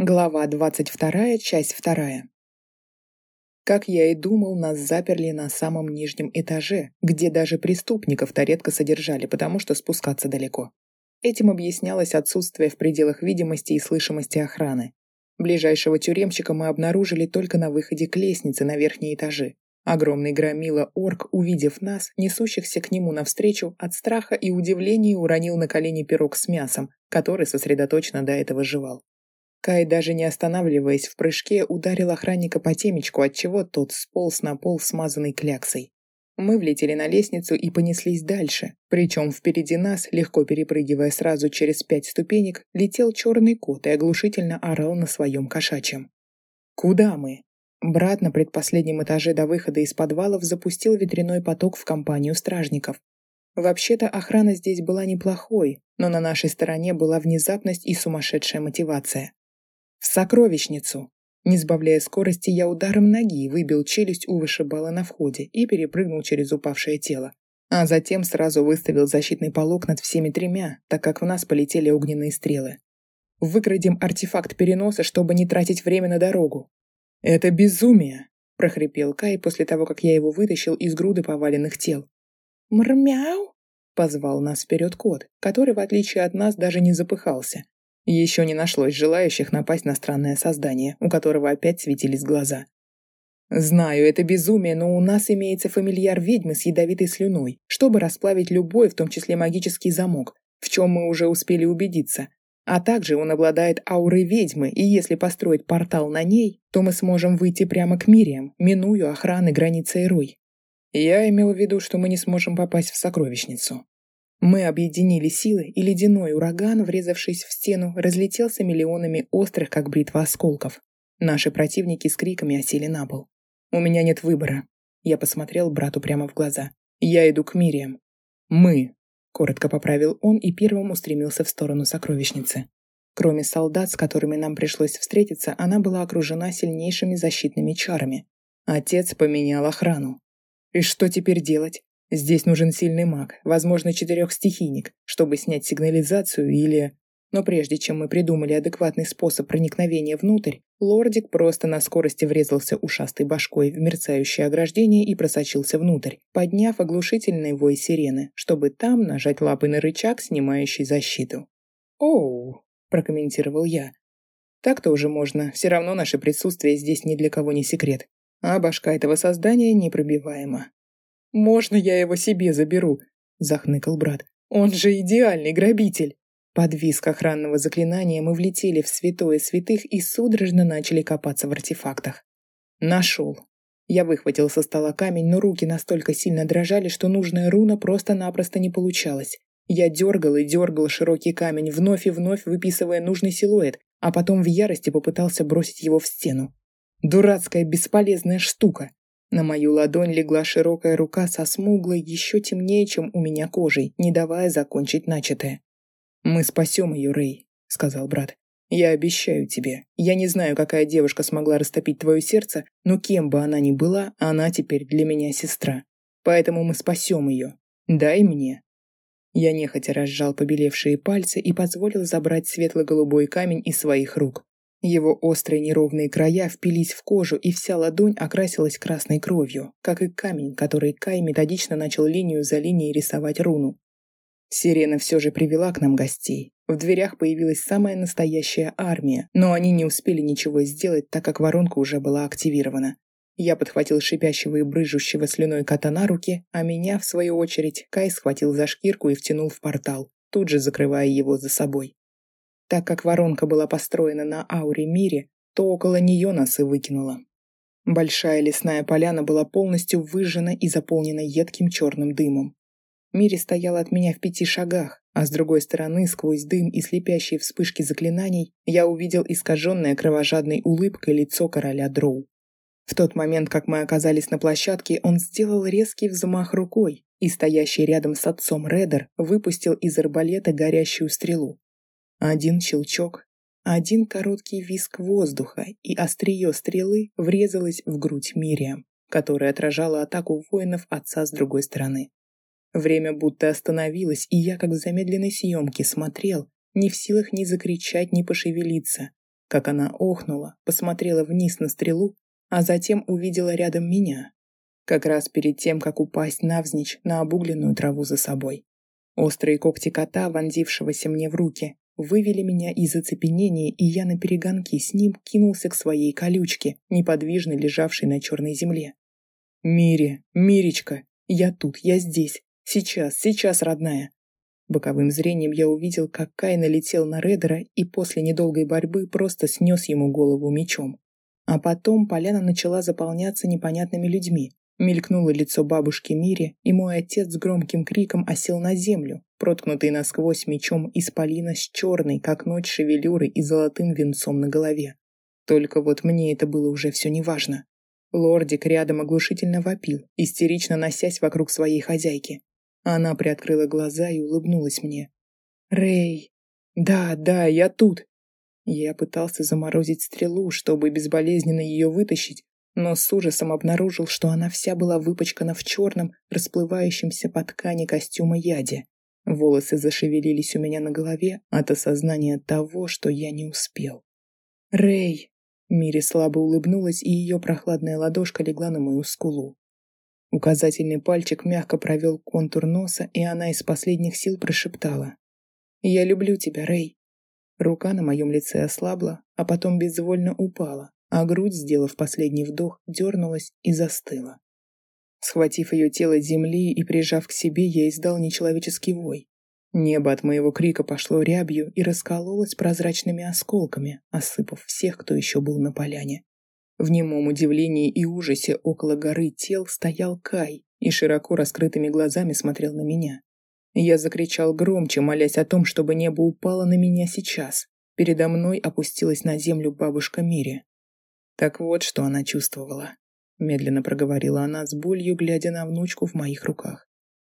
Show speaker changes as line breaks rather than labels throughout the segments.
Глава 22, часть 2. Как я и думал, нас заперли на самом нижнем этаже, где даже преступников-то редко содержали, потому что спускаться далеко. Этим объяснялось отсутствие в пределах видимости и слышимости охраны. Ближайшего тюремщика мы обнаружили только на выходе к лестнице на верхние этажи. Огромный громила орк, увидев нас, несущихся к нему навстречу, от страха и удивления уронил на колени пирог с мясом, который сосредоточенно до этого жевал. Кай, даже не останавливаясь в прыжке, ударил охранника по темечку, отчего тот сполз на пол смазанной кляксой. Мы влетели на лестницу и понеслись дальше, причем впереди нас, легко перепрыгивая сразу через пять ступенек, летел черный кот и оглушительно орал на своем кошачьем. «Куда мы?» Брат на предпоследнем этаже до выхода из подвалов запустил ветряной поток в компанию стражников. Вообще-то охрана здесь была неплохой, но на нашей стороне была внезапность и сумасшедшая мотивация. В сокровищницу. Не сбавляя скорости, я ударом ноги выбил челюсть у вышибала на входе и перепрыгнул через упавшее тело. А затем сразу выставил защитный полог над всеми тремя, так как в нас полетели огненные стрелы. Выкрадем артефакт переноса, чтобы не тратить время на дорогу. «Это безумие!» – прохрипел Кай после того, как я его вытащил из груды поваленных тел. «Мрмяу!» – позвал нас вперед кот, который, в отличие от нас, даже не запыхался, еще не нашлось желающих напасть на странное создание, у которого опять светились глаза. Знаю, это безумие, но у нас имеется фамильяр ведьмы с ядовитой слюной, чтобы расплавить любой, в том числе магический замок, в чем мы уже успели убедиться. А также он обладает аурой ведьмы, и если построить портал на ней, то мы сможем выйти прямо к Мириям, минуя охраны границы Ирой. Я имел в виду, что мы не сможем попасть в сокровищницу. Мы объединили силы, и ледяной ураган, врезавшись в стену, разлетелся миллионами острых, как бритва осколков. Наши противники с криками осели на пол. «У меня нет выбора». Я посмотрел брату прямо в глаза. «Я иду к Мириям». «Мы», — коротко поправил он и первым устремился в сторону сокровищницы. Кроме солдат, с которыми нам пришлось встретиться, она была окружена сильнейшими защитными чарами. Отец поменял охрану. И что теперь делать? Здесь нужен сильный маг, возможно, четырехстихийник, чтобы снять сигнализацию или... Но прежде чем мы придумали адекватный способ проникновения внутрь, лордик просто на скорости врезался ушастой башкой в мерцающее ограждение и просочился внутрь, подняв оглушительный вой сирены, чтобы там нажать лапой на рычаг, снимающий защиту. «Оу», – прокомментировал я. «Так-то уже можно, все равно наше присутствие здесь ни для кого не секрет, а башка этого создания непробиваема. «Можно я его себе заберу?» – захныкал брат. «Он же идеальный грабитель!» Под виск охранного заклинания мы влетели в святое святых и судорожно начали копаться в артефактах. Нашел. Я выхватил со стола камень, но руки настолько сильно дрожали, что нужная руна просто-напросто не получалась. Я дергал и дергал широкий камень, вновь и вновь выписывая нужный силуэт, а потом в ярости попытался бросить его в стену. Дурацкая бесполезная штука. На мою ладонь легла широкая рука со смуглой, еще темнее, чем у меня кожей, не давая закончить начатое. «Мы спасем ее, Рэй», — сказал брат. «Я обещаю тебе. Я не знаю, какая девушка смогла растопить твое сердце, но кем бы она ни была, она теперь для меня сестра. Поэтому мы спасем ее. Дай мне». Я нехотя разжал побелевшие пальцы и позволил забрать светло-голубой камень из своих рук. Его острые неровные края впились в кожу, и вся ладонь окрасилась красной кровью, как и камень, который Кай методично начал линию за линией рисовать руну. Сирена все же привела к нам гостей. В дверях появилась самая настоящая армия, но они не успели ничего сделать, так как воронка уже была активирована. Я подхватил шипящего и брыжущего слюной кота на руки, а меня, в свою очередь, Кай схватил за шкирку и втянул в портал, тут же закрывая его за собой. Так как воронка была построена на ауре мире, то около нее нас и выкинуло. Большая лесная поляна была полностью выжжена и заполнена едким черным дымом. Мири стоял от меня в пяти шагах, а с другой стороны, сквозь дым и слепящие вспышки заклинаний, я увидел искаженное кровожадной улыбкой лицо короля Дроу. В тот момент, как мы оказались на площадке, он сделал резкий взмах рукой, и стоящий рядом с отцом Редер выпустил из арбалета горящую стрелу. Один щелчок, один короткий виск воздуха, и острие стрелы врезалось в грудь Мириам, которая отражала атаку воинов отца с другой стороны. Время будто остановилось, и я, как в замедленной съемке, смотрел, не в силах ни закричать, ни пошевелиться. как она охнула, посмотрела вниз на стрелу, а затем увидела рядом меня, как раз перед тем, как упасть навзничь на обугленную траву за собой. Острые когти кота, вонзившегося мне в руки, вывели меня из оцепенения, и я на перегонки с ним кинулся к своей колючке, неподвижно лежавшей на черной земле. «Мири, Миречка, я тут, я здесь, сейчас, сейчас, родная!» Боковым зрением я увидел, как Кай налетел на Редера и после недолгой борьбы просто снес ему голову мечом. А потом поляна начала заполняться непонятными людьми. Мелькнуло лицо бабушки Мири, и мой отец с громким криком осел на землю, проткнутый насквозь мечом исполина с черной, как ночь, шевелюрой и золотым венцом на голове. Только вот мне это было уже все неважно. Лордик рядом оглушительно вопил, истерично носясь вокруг своей хозяйки. Она приоткрыла глаза и улыбнулась мне. «Рэй! Да, да, я тут!» Я пытался заморозить стрелу, чтобы безболезненно ее вытащить, но с ужасом обнаружил, что она вся была выпачкана в черном, расплывающемся по ткани костюма яде. Волосы зашевелились у меня на голове от осознания того, что я не успел. «Рэй!» Мири слабо улыбнулась, и ее прохладная ладошка легла на мою скулу. Указательный пальчик мягко провел контур носа, и она из последних сил прошептала. «Я люблю тебя, Рэй». Рука на моем лице ослабла, а потом безвольно упала, а грудь, сделав последний вдох, дернулась и застыла. Схватив ее тело с земли и прижав к себе, я издал нечеловеческий вой. Небо от моего крика пошло рябью и раскололось прозрачными осколками, осыпав всех, кто еще был на поляне. В немом удивлении и ужасе около горы тел стоял Кай и широко раскрытыми глазами смотрел на меня. Я закричал громче, молясь о том, чтобы небо упало на меня сейчас. Передо мной опустилась на землю бабушка Мири. Так вот, что она чувствовала. Медленно проговорила она с болью, глядя на внучку в моих руках.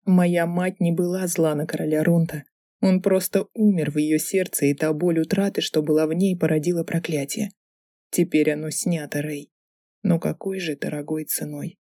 Моя мать не была зла на короля Ронта. Он просто умер в ее сердце, и та боль утраты, что была в ней, породила проклятие. Теперь оно снято, Рэй. Но какой же дорогой ценой?